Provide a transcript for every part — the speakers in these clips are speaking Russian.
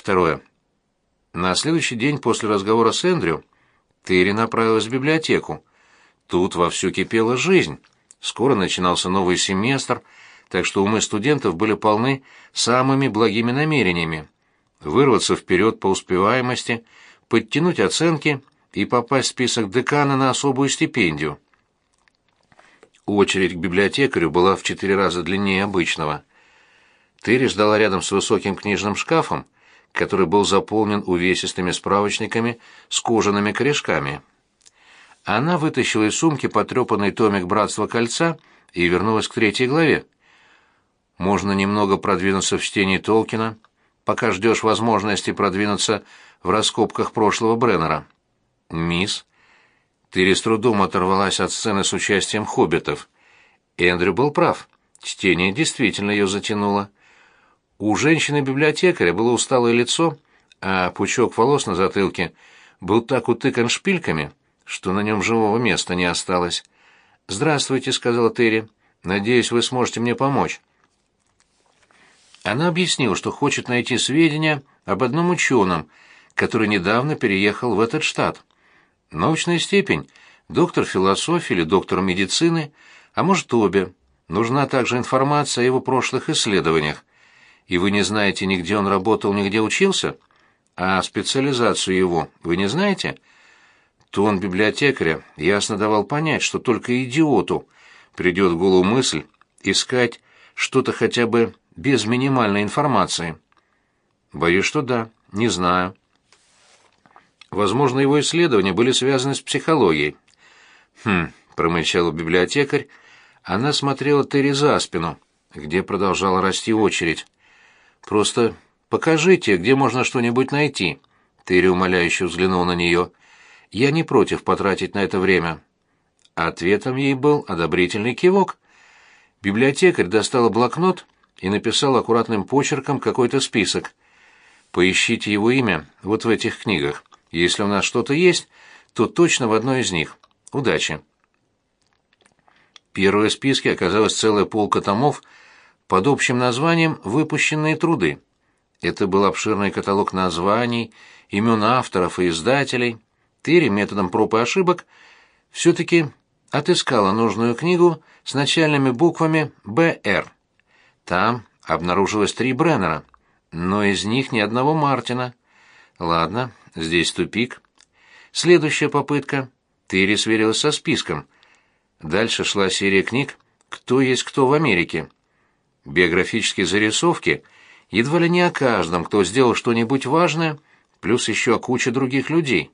Второе. На следующий день после разговора с Эндрю Терри направилась в библиотеку. Тут вовсю кипела жизнь. Скоро начинался новый семестр, так что умы студентов были полны самыми благими намерениями. Вырваться вперед по успеваемости, подтянуть оценки и попасть в список декана на особую стипендию. Очередь к библиотекарю была в четыре раза длиннее обычного. Терри ждала рядом с высоким книжным шкафом, который был заполнен увесистыми справочниками с кожаными корешками. Она вытащила из сумки потрепанный томик «Братства кольца» и вернулась к третьей главе. Можно немного продвинуться в чтении Толкина, пока ждешь возможности продвинуться в раскопках прошлого Бреннера. «Мисс?» Тыри с трудом оторвалась от сцены с участием хоббитов. Эндрю был прав. Чтение действительно ее затянуло. У женщины-библиотекаря было усталое лицо, а пучок волос на затылке был так утыкан шпильками, что на нем живого места не осталось. «Здравствуйте», — сказала Терри. «Надеюсь, вы сможете мне помочь». Она объяснила, что хочет найти сведения об одном ученом, который недавно переехал в этот штат. Научная степень — доктор философии или доктор медицины, а может обе. Нужна также информация о его прошлых исследованиях. И вы не знаете, нигде он работал, нигде учился? А специализацию его вы не знаете? Тон библиотекаря ясно давал понять, что только идиоту придет в голову мысль искать что-то хотя бы без минимальной информации. Боюсь, что да, не знаю. Возможно, его исследования были связаны с психологией. «Хм», — промычал библиотекарь. Она смотрела Терри за спину, где продолжала расти очередь. «Просто покажите, где можно что-нибудь найти». Терри умоляюще взглянул на нее. «Я не против потратить на это время». Ответом ей был одобрительный кивок. Библиотекарь достала блокнот и написал аккуратным почерком какой-то список. «Поищите его имя вот в этих книгах». Если у нас что-то есть, то точно в одной из них. Удачи. Первой в списке оказалась целая полка томов под общим названием «Выпущенные труды». Это был обширный каталог названий, имен авторов и издателей. Терри методом проб и ошибок все-таки отыскала нужную книгу с начальными буквами «БР». Там обнаружилось три Бреннера, но из них ни одного Мартина. Ладно, Здесь тупик. Следующая попытка. Терри сверилась со списком. Дальше шла серия книг «Кто есть кто в Америке». Биографические зарисовки едва ли не о каждом, кто сделал что-нибудь важное, плюс еще о куче других людей.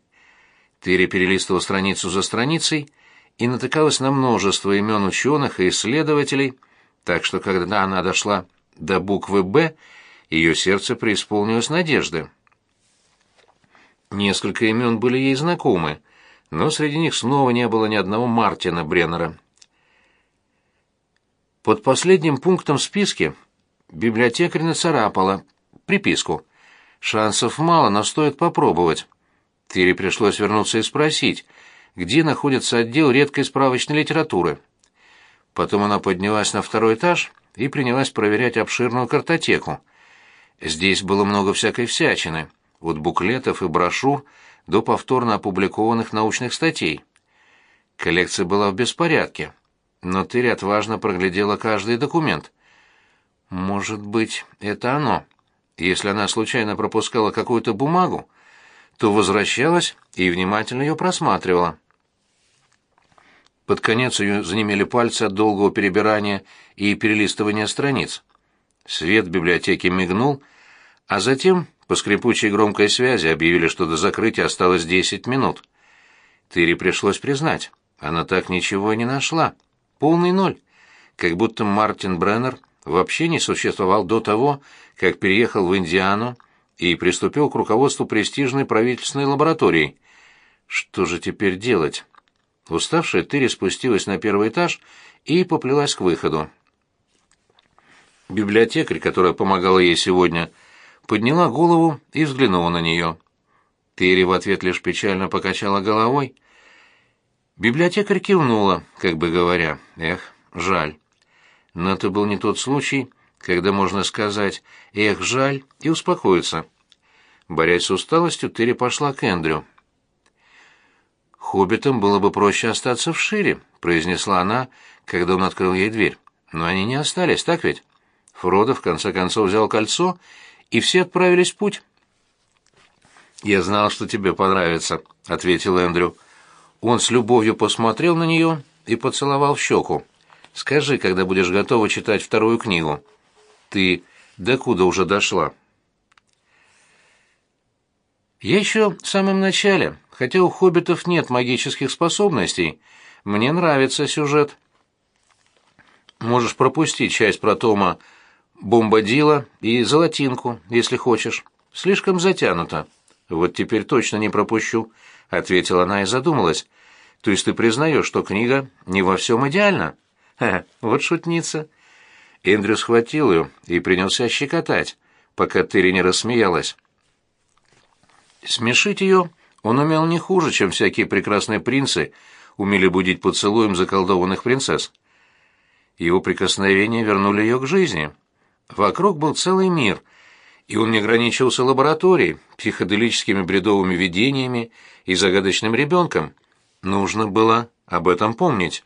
Терри перелистывала страницу за страницей и натыкалась на множество имен ученых и исследователей, так что когда она дошла до буквы «Б», ее сердце преисполнилось надежды. Несколько имен были ей знакомы, но среди них снова не было ни одного Мартина Бреннера. Под последним пунктом в списке библиотекарь нацарапала приписку. Шансов мало, но стоит попробовать. Тире пришлось вернуться и спросить, где находится отдел редкой справочной литературы. Потом она поднялась на второй этаж и принялась проверять обширную картотеку. Здесь было много всякой всячины — от буклетов и брошюр до повторно опубликованных научных статей. Коллекция была в беспорядке, но Терри отважно проглядела каждый документ. Может быть, это оно. Если она случайно пропускала какую-то бумагу, то возвращалась и внимательно ее просматривала. Под конец ее занемели пальцы от долгого перебирания и перелистывания страниц. Свет в библиотеке мигнул, а затем по скрипучей громкой связи объявили, что до закрытия осталось десять минут. Тыре пришлось признать, она так ничего и не нашла. Полный ноль. Как будто Мартин Бреннер вообще не существовал до того, как переехал в Индиану и приступил к руководству престижной правительственной лаборатории. Что же теперь делать? Уставшая Тыри спустилась на первый этаж и поплелась к выходу. Библиотекарь, которая помогала ей сегодня, — подняла голову и взглянула на нее. Терри в ответ лишь печально покачала головой. Библиотекарь кивнула, как бы говоря, «Эх, жаль». Но это был не тот случай, когда можно сказать «эх, жаль» и успокоиться. Борясь с усталостью, Терри пошла к Эндрю. «Хоббитам было бы проще остаться в Шире», — произнесла она, когда он открыл ей дверь. «Но они не остались, так ведь?» Фродо в конце концов взял кольцо, и все отправились в путь. «Я знал, что тебе понравится», — ответил Эндрю. Он с любовью посмотрел на нее и поцеловал в щеку. «Скажи, когда будешь готова читать вторую книгу». «Ты докуда уже дошла?» «Я еще в самом начале», Хотя у хоббитов нет магических способностей, мне нравится сюжет. Можешь пропустить часть про Тома Бомбадила и Золотинку, если хочешь. Слишком затянуто. Вот теперь точно не пропущу, — ответила она и задумалась. То есть ты признаешь, что книга не во всем идеальна? Ха, вот шутница. Эндрю схватил ее и принялся щекотать, пока Терри не рассмеялась. Смешить ее он умел не хуже, чем всякие прекрасные принцы умели будить поцелуем заколдованных принцесс. Его прикосновения вернули ее к жизни. Вокруг был целый мир, и он не ограничивался лабораторией, психоделическими бредовыми видениями и загадочным ребенком. Нужно было об этом помнить.